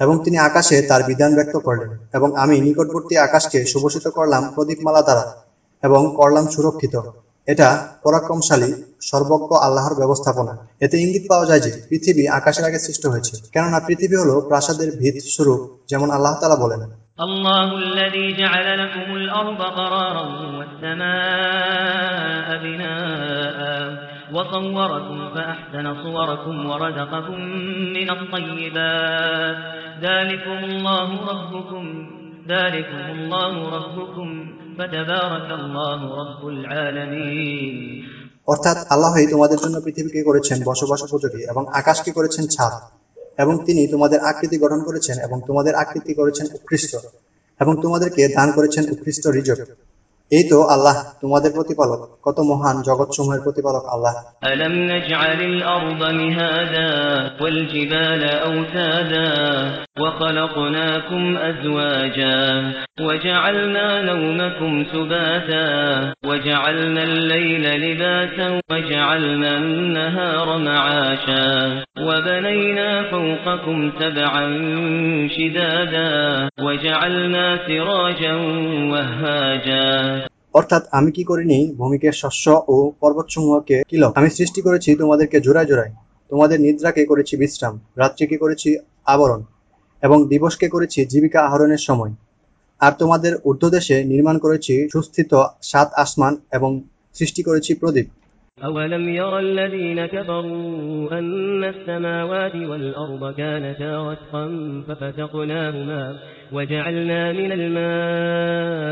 S1: এবং তিনি আকাশে তার বিধান ব্যক্ত করলেন এবং আমি নিকটবর্তী আকাশকে সুভূষিত করলাম প্রদীপমালা দ্বারা এবং করলাম সুরক্ষিত। এটা পরাক্রমশালী, সর্বজ্ঞ আল্লাহর ব্যবস্থাপনা। এতে ইঙ্গিত পাওয়া যায় যে পৃথিবী আকাশের আগে সৃষ্ট হয়েছে। কেননা পৃথিবী হলো প্রাসাদের ভিত স্বরূপ, যেমন আল্লাহ তালা বলেন।
S2: الله الذي جعل لكم الأرض قرارا والسماء بناء وصوركم فأحسن صوركم ورزقكم من الطيبات ذلكم الله ربكم ذلكم الله ربكم فتبارك الله رب العالمين
S1: অর্থাৎ আল্লাহই তোমাদের জন্য পৃথিবীকে করেছেন বসবাস উপযোগী এবং আকাশকে করেছেন ছাদ এবং তিনি তোমাদের আকৃতি গঠন করেছেন এবং তোমাদের আকৃতি করেছেন উৎকৃষ্ট এবং তোমাদেরকে দান করেছেন উৎকৃষ্ট রিজক এই তো আল্লাহ তোমাদের প্রতিপালক কত মহান জগৎসমূহের প্রতিপালক আল্লাহ
S2: ألم نجعل الأرض مهادا والجبال أوتادا وخلقناكم أزواجا وجعلنا نومكم سباتا وجعلنا الليل لباسا وجعلنا النهار معاشا وبنينا فوقكم سبعا شدادا وجعلنا سراجا وهاجا
S1: অর্থাৎ আমি কি করিনি ভূমিকে শস্য ও পর্বতসমূহকে কিলক আমি সৃষ্টি করেছি তোমাদেরকে জোড়ায় জোড়ায় তোমাদের নিদ্রাকে করেছি বিশ্রাম রাত্রিকে করেছি আবরণ এবং দিবসকে করেছি জীবিকা আহরণের সময় আর তোমাদের ঊর্ধ্বদেশে নির্মাণ করেছি সুস্থিত সাত আসমান এবং সৃষ্টি করেছি প্রদীপ
S2: أولم ير الذين كفروا أن السماوات والأرض كانتا رتقا ففتقناهما وجعلنا من الماء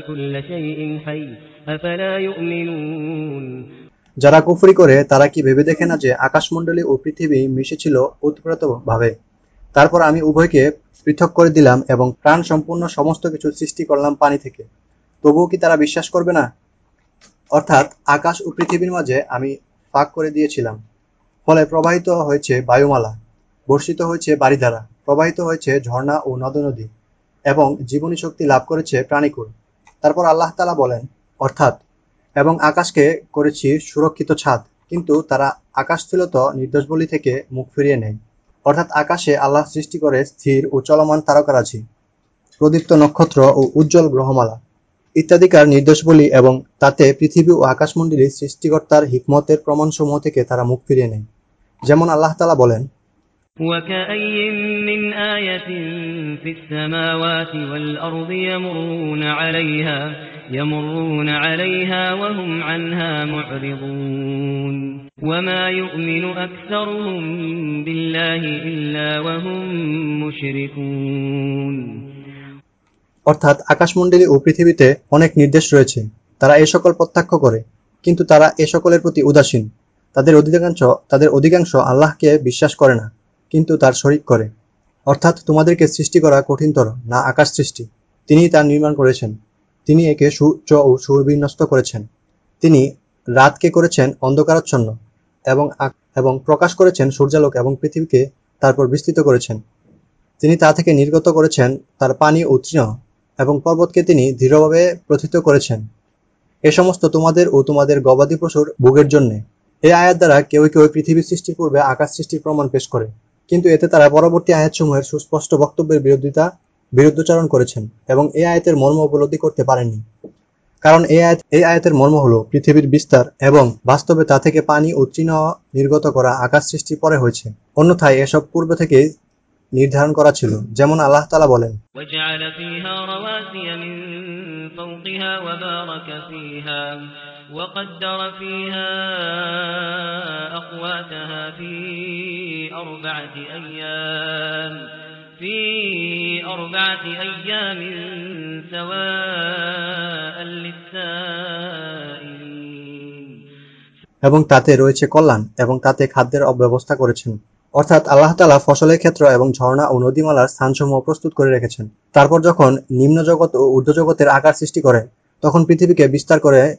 S2: كل شيء حي أفلا يؤمنون
S1: যারা কুফরি করে তারা কি ভেবে দেখে না যে আকাশমণ্ডলী ও পৃথিবী মিশেছিল উৎপ্রত ভাবে তারপর আমি উভয়কে পৃথক করে দিলাম এবং প্রাণ সম্পূর্ণ সমস্ত কিছু সৃষ্টি করলাম পানি থেকে তবুও কি তারা বিশ্বাস করবে না অর্থাৎ আকাশ ও পৃথিবীর মাঝে আমি ফাঁক করে দিয়েছিলাম। ফলে প্রবাহিত হয়েছে বায়ুমালা, বর্ষিত হয়েছে বাড়িধারা প্রবাহিত হয়েছে ঝর্ণা ও নদনদী এবং জীবনী শক্তি লাভ করেছে প্রাণীকুল। তারপর আল্লাহ তালা বলেন, অর্থাৎ, এবং আকাশকে করেছি সুরক্ষিত ছাদ, কিন্তু তারা আকাশ ছিল তো নির্দোষ বলি থেকে মুখ ফিরিয়ে নেয়। অর্থাৎ আকাশে আল্লাহ সৃষ্টি করে স্থির ও চলমান তারকারাজি, প্রদীপ্ত নক্ষত্র ও উজ্জ্বল গ্রহমালা। ইত্যাদিকার নির্দেশাবলী এবং তাতে পৃথিবী ও আকাশমণ্ডলী সৃষ্টিকর্তার হিকমতের প্রমাণসমূহ থেকে তারা মুখ ফিরিয়ে নেয় যেমন আল্লাহ তাআলা বলেন
S2: وكأي من آية في السماوات والأرض يمرون عليها يمرون عليها وهم عنها معرضون وما يؤمن أكثرهم بالله إلا وهم مشركون
S1: অর্থাৎ আকাশমণ্ডলী ও পৃথিবীতে অনেক নির্দেশ রয়েছে। তারা এ সকল প্রত্যাখ্য করে, কিন্তু তারা এ সকলের প্রতি উদাসীন। তাদের অধিকাংশ তাদের অধিকাংশ আল্লাহকে বিশ্বাস করে না, কিন্তু তার শরিক করে। অর্থাৎ তোমাদেরকে সৃষ্টি করা কঠিনতর, না আকাশ সৃষ্টি। তিনিই তার নির্মাণ করেছেন। তিনি একে সূর্য ও সুরবিন্যস্ত করেছেন। তিনি রাতকে করেছেন অন্ধকারাচ্ছন্ন এবং এবং প্রকাশ করেছেন সূর্যালোক এবং পৃথিবীকে তারপর বিস্তৃত করেছেন। তিনি তা থেকে নির্গত করেছেন তার পানি ও তৃণ। এবং পর্বতকে তিনি দৃঢ়ভাবে প্রথিত করেছেন। এ সমস্ত তোমাদের ও তোমাদের গবাদি পশুর ভোগের জন্যে। এই আয়াত দ্বারা কেউ কেউ পৃথিবী সৃষ্টির পূর্বে আকাশ সৃষ্টির প্রমাণ পেশ করে। কিন্তু এতে তারা পরবর্তী আয়াতসমূহের সুস্পষ্ট বক্তব্যের বিরোধিতা, বিরুদ্ধচারণ করেছেন এবং এই আয়াতের মর্ম উপলব্ধি করতে পারেননি। কারণ এই আয়াত এই আয়াতের মর্ম হলো পৃথিবীর বিস্তার এবং বাস্তবে তা থেকে পানি ও তৃণ নির্গত করা আকাশ সৃষ্টি পরে হয়েছে। অন্যথায় এসব পূর্ব থেকে নির্ধারণ করা ছিল যেমন আল্লাহ তাআলা বলেন
S2: وجعل فيها رواسي من فوقها وبارك فيها وقدر فيها أقواتها في أربعة أيام في أربعة أيام سواء للسائلين
S1: এবং তাতে রয়েছে কল্যাণ এবং তাতে খাদ্যের ব্যবস্থা করেছেন। অর্থাৎ আল্লাহ তাআলা ফসলের ক্ষেত্র এবং ঝর্ণা ও নদীমালার স্থানসমূহ প্রস্তুত করে রেখেছেন। তারপর যখন নিম্ন জগৎ ও ঊর্ধ্ব জগতের আকার সৃষ্টি করে, তখন পৃথিবীকে বিস্তার করে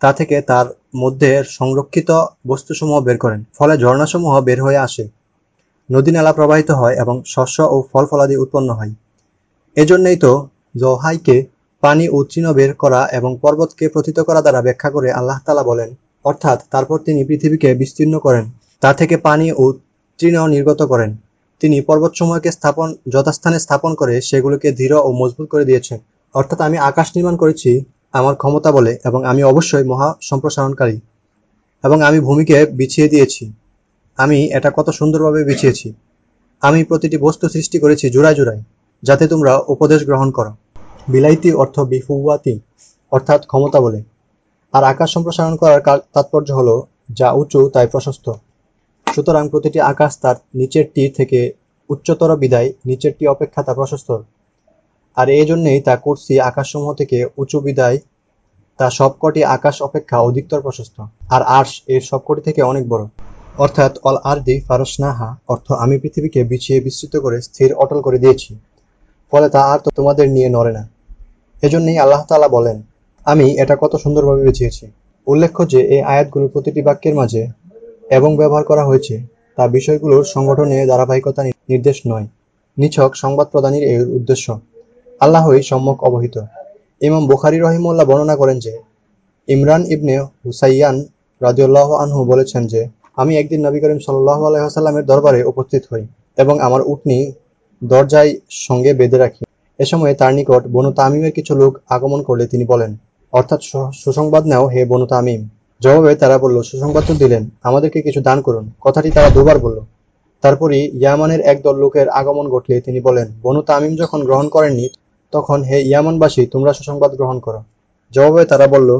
S1: তা থেকে তার মধ্যে সংরক্ষিত বস্তুসমূহ বের করেন, ফলে ঝর্ণাসমূহ বের হয়ে আসে। নদী নালা প্রবাহিত হয় এবং শস্য ও ফল ফলাদি উৎপন্ন হয়। এজন্যই তো জহাইকে পানি ও বের করা এবং পর্বতকে প্রথিত করা দ্বারা ব্যাখ্যা করে আল্লাহ তাআলা বলেন অর্থাৎ তারপর তিনি পৃথিবীকে বিস্তীর্ণ করেন, তা থেকে পানি ও তৃণ নির্গত করেন। তিনি পর্বতসমূহকে স্থাপন, যথাস্থানে স্থাপন করে সেগুলোকে দৃঢ় ও মজবুত করে দিয়েছেন। অর্থাৎ আমি আকাশ নির্মাণ করেছি, আমার ক্ষমতা বলে, এবং আমি অবশ্যই মহা সম্প্রসারণকারী। এবং আমি ভূমিকে বিছিয়ে দিয়েছি। আমি এটা কত সুন্দরভাবে বিছিয়েছি। আমি প্রতিটি বস্তু সৃষ্টি করেছি জোড়ায় জোড়ায়, যাতে তোমরা উপদেশ গ্রহণ করো। বিলাইতি অর্থ বিফুয়াতি, অর্থাৎ ক্ষমতা বলে। আর আকাশ সম্প্রসারণ করার তাৎপর্য হল, যা উঁচু তাই প্রশস্ত। সুতরাং প্রতিটি আকাশ তার নিচেরটি থেকে উচ্চতর বিদায় নিচেরটি অপেক্ষা তা প্রশস্ত। আর এই জন্যেই তা কুরসি আকাশসমূহ থেকে উঁচু বিদায় তা সবকটি আকাশ অপেক্ষা অধিকতর প্রশস্ত। আর আর্শ এর সবকটি থেকে অনেক বড়। অর্থাৎ অল আরদি ফারসনাহা অর্থ আমি পৃথিবীকে বিছিয়ে বিস্তৃত করে স্থির অটল করে দিয়েছি। ফলে তা আর তো তোমাদের নিয়ে নড়ে না। এজন্যই আল্লাহ তাআলা বলেন আমি এটা কত সুন্দরভাবে বিছিয়েছি উল্লেখ্য যে, এই আয়াতগুলোর প্রতিটি বাক্যের মাঝে এবং ব্যবহার করা হয়েছে, তা বিষয়গুলোর সংগঠনে ধারাবাহিকতা নির্দেশ নয়। নিছক সংবাদ প্রদানের এর উদ্দেশ্য। আল্লাহই সম্যক অবহিত। ইমাম বুখারী রহিমউল্লাহ বর্ণনা করেন যে, ইমরান ইবনে হুসাইয়ান রাদিয়াল্লাহু আনহু বলেছেন যে, আমি একদিন নবী করিম সাল্লাল্লাহু আলাইহি ওয়াসাল্লামের দরবারে উপস্থিত হই এবং আমার উটনী দরজায় সঙ্গে বেঁধে রাখি। এ সময় তার নিকট বনু তামিমের কিছু লোক আগমন করলে তিনি বলেন অর্থাৎ সুসংবাদ নাও হে বনু তামিম। জবাবে তারা বলল, সুসংবাদ তো দিলেন, আমাদেরকে কিছু দান করুন। কথাটি তারা দুবার বলল। তারপরই ইয়ামানের একদল লোকের আগমন ঘটলে তিনি বলেন, বনু তামিম যখন গ্রহণ করেননি, তখন হে ইয়ামানবাসী, তোমরা সুসংবাদ গ্রহণ করো। জবাবে তারা বলল,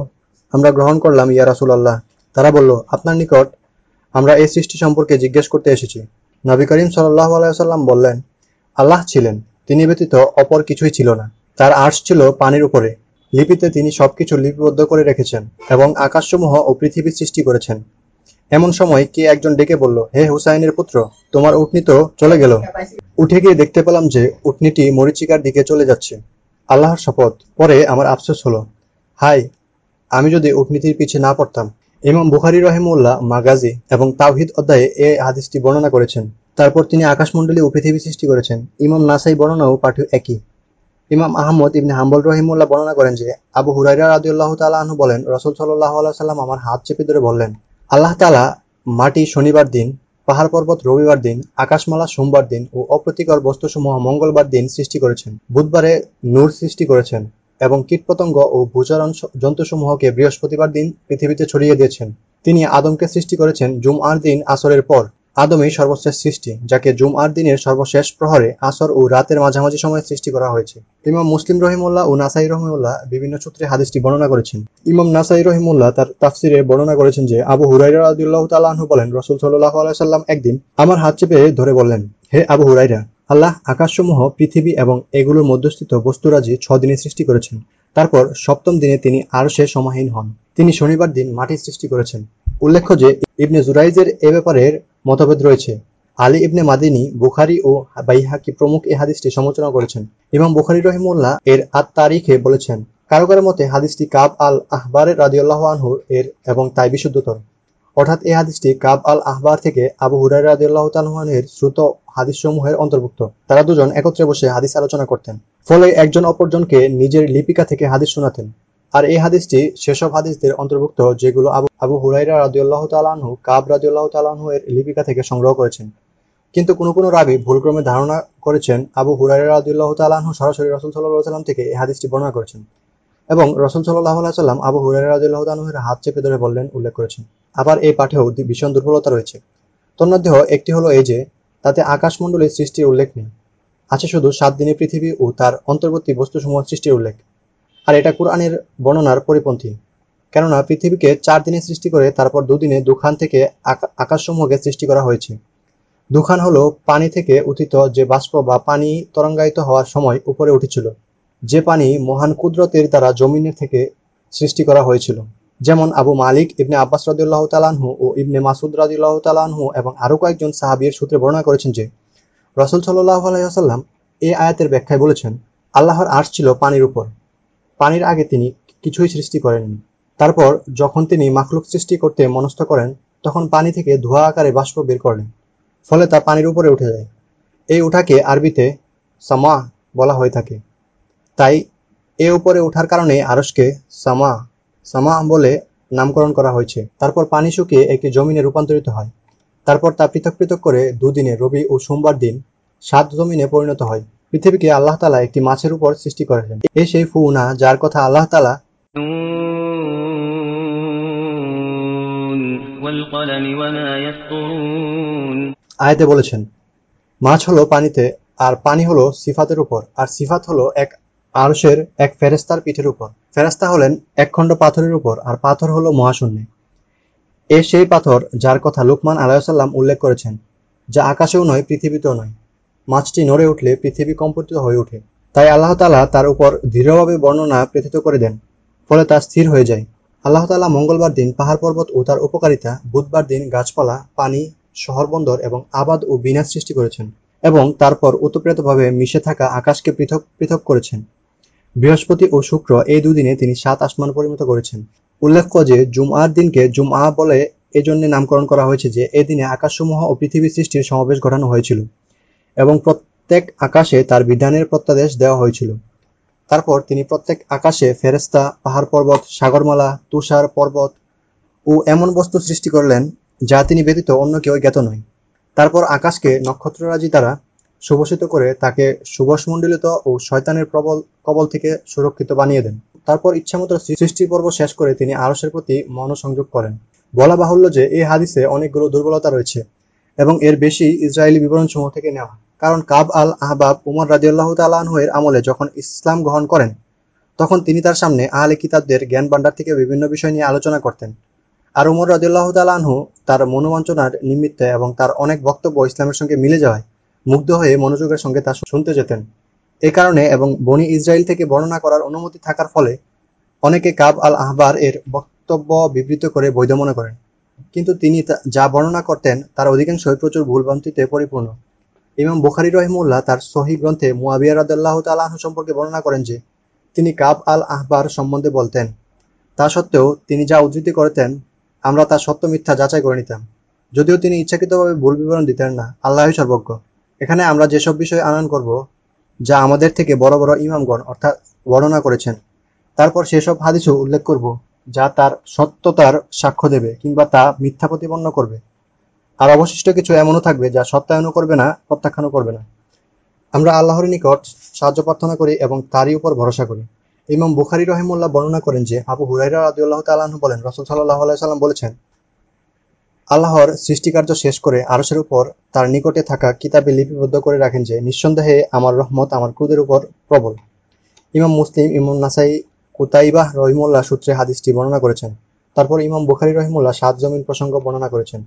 S1: আমরা গ্রহণ করলাম ইয়া রাসুল আল্লাহ তারা বলল, আপনার নিকট আমরা এই সৃষ্টি সম্পর্কে জিজ্ঞেস করতে এসেছি। নবী করিম সাল্লাল্লাহু আলাইহি ওয়াসাল্লাম বললেন, আল্লাহ ছিলেন, তিনি ব্যতীত অপর কিছুই ছিল না। তার আর্শ ছিল পানির উপরে। লিপিতে তিনি সবকিছু লিপিবদ্ধ করে রেখেছেন এবং আকাশসমূহ ও পৃথিবী সৃষ্টি করেছেন। এমন সময় কে একজন ডেকে বলল, হে হুসাইনের পুত্র, তোমার উটনি তো চলে গেল। উঠে গিয়ে দেখতে পেলাম যে উটনিটি মরীচিকার দিকে চলে যাচ্ছে। আল্লাহর শপথ, পরে আমার আফসোস হলো। হাই আমি যদি উটনীতির পিছে না পড়তাম। ইমাম বুখারী রহিমউল্লাহ মাগাজি এবং তাওহিদ অধ্যায়ে এই হাদিসটি বর্ণনা করেছেন। তারপর তিনি আকাশমণ্ডলী ও পৃথিবী সৃষ্টি করেছেন। ইমাম নাসাই বর্ণনাও পাঠ্য একই। ইমাম আহমদ ইবনে হাম্বল রহিমউল্লাহ বর্ণনা করেন যে, আবু হুরাইরা রাদিয়াল্লাহু তাআলা আনহু বলেন, রাসূল আলাইহি সাল্লাম আমার হাত চেপে ধরে বললেন, আল্লাহ তাআলা মাটি শনিবার দিন, পাহাড় পর্বত রবিবার দিন, আকাশমালা সোমবার দিন ও অপ্রীতিকর বস্তুসমূহ মঙ্গলবার দিন সৃষ্টি করেছেন। বুধবারে নূর সৃষ্টি করেছেন এবং কীটপতঙ্গ ও ভূচরণ জন্তুসমূহকে বৃহস্পতিবার দিন পৃথিবীতে ছড়িয়ে দিয়েছেন। তিনি আদমকে সৃষ্টি করেছেন জুমআর দিন আসরের পর। আদমই সর্বশেষ সৃষ্টি, যাকে জুমআর দিনের সর্বশেষ প্রহরে আসর ও রাতের মাঝামাঝি সময়ে সৃষ্টি করা হয়েছে। ইমাম মুসলিম রহিমুল্লাহ ও নাসাই রহিমুল্লাহ বিভিন্ন সূত্রে হাদিসটি বর্ণনা করেছেন। ইমাম নাসাই রহিমুল্লাহ তার তাফসিরে বর্ণনা করেছেন যে, আবু হুরাইরা রাদিউল্লাহ তাআলাহু বলেন, রসুল সাল্লাহ আলাইসাল্লাম একদিন আমার হাত চেপে ধরে বললেন, হে আবু হুরাইরা আল্লাহ আকাশসমূহ, পৃথিবী এবং এগুলোর মধ্যস্থিত বস্তুরাজি ছ দিনে সৃষ্টি করেছেন। তারপর সপ্তম দিনে তিনি আরও সে সমাহীন হন। তিনি শনিবার দিন মাটি সৃষ্টি করেছেন। উল্লেখ্য যে, ইবনে জুরাইজের এ ব্যাপারের মতভেদ রয়েছে। আলী ইবনে মাদিনী, বুখারি ও বাইহাকি প্রমুখ এ হাদিসটি সমালোচনা করেছেন। ইমাম বুখারি রহিমুল্লাহ এর আত তারিখে বলেছেন, কারও কারও মতে হাদিসটি কাব আল আহবারের রাদিউল্লাহ আনহু এর এবং তাই বিশুদ্ধতর। অর্থাৎ এই হাদিসটি কাব আল আহবার থেকে আবু হুরাই রাদিউল্লাহ তালহানের শ্রুত অন্তর্ভুক্ত। তারা দুজন একত্রে বসে হাদিস আলোচনা করতেন। ফলে একজন অপরজনকে নিজের লিপিকা থেকে হাদিস শোনাতেন। আর এই হাদিসটি সেসব হাদিসদের অন্তর্ভুক্ত যেগুলো আবু আবু হুরাইরা রাদিউল্লাহ তালাহু কাব রাদিউল্লাহ তালাহু এর লিপিকা থেকে সংগ্রহ করেছেন। কিন্তু কোনো কোনো রাবি ভুলক্রমে ধারণা করেছেন আবু হুরাইরা রাদিউল্লাহ তালাহু সরাসরি রসুল সাল্লাহ সাল্লাম থেকে এই হাদিসটি বর্ণনা করেছেন। এবং রসুল সাল্লাহ সাল্লাম আবু হুরাইরা রাদিউল্লাহ তালাহের হাত চেপে ধরে বললেন, উল্লেখ করেছেন। আবার এই পাঠেও ভীষণ দুর্বলতা রয়েছে। তন্মধ্যে একটি হলো এই যে, তাতে আকাশমণ্ডলীর সৃষ্টির উল্লেখ নেই। আছে শুধু সাত দিনে পৃথিবী ও তার অন্তর্বর্তী বস্তুসমূহ সৃষ্টির উল্লেখ। আর এটা কোরআনের বর্ণনার পরিপন্থী। কেননা পৃথিবীকে চার দিনে সৃষ্টি করে তারপর দুদিনে দুখান থেকে আকাশসমূহকে সৃষ্টি করা হয়েছে। দুখান হলো পানি থেকে উথিত যে বাষ্প বা পানি তরঙ্গায়িত হওয়ার সময় উপরে উঠেছিল। যে পানি মহান কুদরতের দ্বারা জমিনের থেকে সৃষ্টি করা হয়েছিল। যেমন আবু মালিক, ইবনে আব্বাস রাদিউল্লাহ তালানহু ও ইবনে মাসুদ রাদিউল্লাহ তালানহু এবং আরও কয়েকজন সাহাবির সূত্রে বর্ণনা করেছেন যে, রসুল সাল্লাহ আলাইসাল্লাম এই আয়াতের ব্যাখ্যায় বলেছেন, আল্লাহর আর্শ ছিল পানির উপর। পানির আগে তিনি কিছুই সৃষ্টি করেননি। তারপর যখন তিনি মাখলুক সৃষ্টি করতে মনস্থ করেন, তখন পানি থেকে ধোঁয়া আকারে বাষ্প বের করলেন, ফলে তা পানির উপরে উঠে যায়। এই উঠাকে আরবিতে সামা বলা হয়ে থাকে। তাই এ উপরে ওঠার কারণে আরসকে সামা সামা বলে নামকরণ করা হয়েছে। তারপর পানি শুকিয়ে একটি জমিনে রূপান্তরিত হয়। তারপর তা পৃথক পৃথক করে দুদিনে রবি ও সোমবার দিন সাত জমিনে পরিণত হয়। পৃথিবীকে আল্লাহ তালা একটি মাছের উপর সৃষ্টি করেছেন। এই সেই ফুনা যার কথা আল্লাহ তালা আয়তে বলেছেন মাছ হলো পানিতে আর পানি হলো সিফাতের উপর আর সিফাত হলো এক আরশের এক ফেরেস্তার পিঠের উপর। ফেরেস্তা হলেন এক খণ্ড পাথরের উপর, আর পাথর হলো মহাশূন্য। এ সেই পাথর যার কথা লুকমান আলাইসাল্লাম উল্লেখ করেছেন, যা আকাশেও নয়, পৃথিবীতেও নয়। মাছটি নড়ে উঠলে পৃথিবী কম্পিত হয়ে ওঠে। তাই আল্লাহ তালা তার উপর দৃঢ়ভাবে বর্ণনা প্রেথিত করে দেন, ফলে তা স্থির হয়ে যায়। আল্লাহ তালা মঙ্গলবার দিন পাহাড় পর্বত ও তার উপকারিতা, বুধবার দিন গাছপালা, পানি শহর বন্দর এবং আবাদ ও বিনাশ সৃষ্টি করেছেন এবং তারপর ওতপ্রোতভাবে মিশে থাকা আকাশকে পৃথক পৃথক করেছেন। বৃহস্পতি ও শুক্র এই দুদিনে তিনি সাত আসমান পরিণত করেছেন। উল্লেখ্য যে, জুমআর দিনকে জুমআ বলে এজন্য নামকরণ করা হয়েছে যে এদিনে আকাশসমূহ ও পৃথিবী সৃষ্টির সমাবেশ ঘটানো হয়েছিল এবং প্রত্যেক আকাশে তার বিধানের প্রত্যাদেশ দেওয়া হয়েছিল। তারপর তিনি প্রত্যেক আকাশে ফেরেস্তা পাহাড় পর্বত, সাগরমালা, তুষার পর্বত ও এমন বস্তু সৃষ্টি করলেন যা তিনি ব্যতীত অন্য কেউ জ্ঞাত নয়। তারপর আকাশকে নক্ষত্ররাজি দ্বারা সুভূষিত করে তাকে সুবসমণ্ডিত ও শয়তানের প্রবল কবল থেকে সুরক্ষিত বানিয়ে দেন। তারপর ইচ্ছামতো সৃষ্টি পর্ব শেষ করে তিনি আরসের প্রতি মনোসংযোগ করেন। বলা বাহুল্য যে এই হাদিসে অনেকগুলো দুর্বলতা রয়েছে এবং এর বেশি ইসরায়েলি বিবরণসমূহ থেকে নেওয়া। কারণ কাব আল আহবাব উমর রাজিউল্লাহ তালাহের আমলে যখন ইসলাম গ্রহণ করেন, তখন তিনি তার সামনে আহলে কিতাবদের জ্ঞান ভান্ডার থেকে বিভিন্ন বিষয় নিয়ে আলোচনা করতেন। আর উমর রাজিউল্লাহ তালাহু তার মনোবাঞ্চনার নিমিত্তে এবং তার অনেক বক্তব্য ইসলামের সঙ্গে মিলে যাওয়ায় মুগ্ধ হয়ে মনোযোগের সঙ্গে তা শুনতে যেতেন। এ কারণে এবং বনি ইসরায়েল থেকে বর্ণনা করার অনুমতি থাকার ফলে অনেকে কাব আল আহবার এর বক্তব্য বিবৃত করে বৈধ মনে করেন। কিন্তু তিনি যা বর্ণনা করতেন তার অধিকাংশই প্রচুর ভুলভ্রান্তিতে পরিপূর্ণ। ইমাম বুখারি রহিমুল্লাহ তার সহি গ্রন্থে মুয়াবিয়া রাদাল্লাহ তালাহ সম্পর্কে বর্ণনা করেন যে, তিনি কাব আল আহবার সম্বন্ধে বলতেন, তা সত্ত্বেও তিনি যা উদ্ধৃতি করতেন, আমরা তা সত্য মিথ্যা যাচাই করে নিতাম। যদিও তিনি ইচ্ছাকৃতভাবে ভুল বিবরণ দিতেন না, আল্লাহই সর্বজ্ঞ। এখানে আমরা যেসব বিষয় আনয়ন করব, যা আমাদের থেকে বড় বড় ইমামগণ অর্থাৎ বর্ণনা করেছেন, তারপর সেসব হাদিসও উল্লেখ করব, যা তার সত্যতার সাক্ষ্য দেবে কিংবা তা মিথ্যা প্রতিপন্ন করবে। আর অবশিষ্ট কিছু এমনও থাকবে যা সত্যায়নও করবে না, প্রত্যাখ্যানও করবে না। আমরা আল্লাহর নিকট সাহায্য প্রার্থনা করি এবং তারই উপর ভরসা করি। ইমাম বুখারী রহিমুল্লাহ বর্ণনা করেন যে, আবু হুরাইরা রাদিয়াল্লাহু তাআলা আনহু বলেন, রাসূল সাল্লাল্লাহু আলাইহি সাল্লাম বলেছেন আল্লাহর সৃষ্টিকার্য শেষ করে আরশের উপর তার নিকটে থাকা কিতাবে লিপিবদ্ধ করে রাখেন যে, নিঃসন্দেহে আমার রহমত আমার ক্রোধের উপর প্রবল। ইমাম মুসলিম, ইমাম নাসাই, কুতাইবাহ রহিমুল্লাহ সূত্রে হাদিসটি বর্ণনা করেছেন। তারপর ইমাম বুখারি রহিমুল্লাহ সাত জমিন প্রসঙ্গ বর্ণনা করেছেন।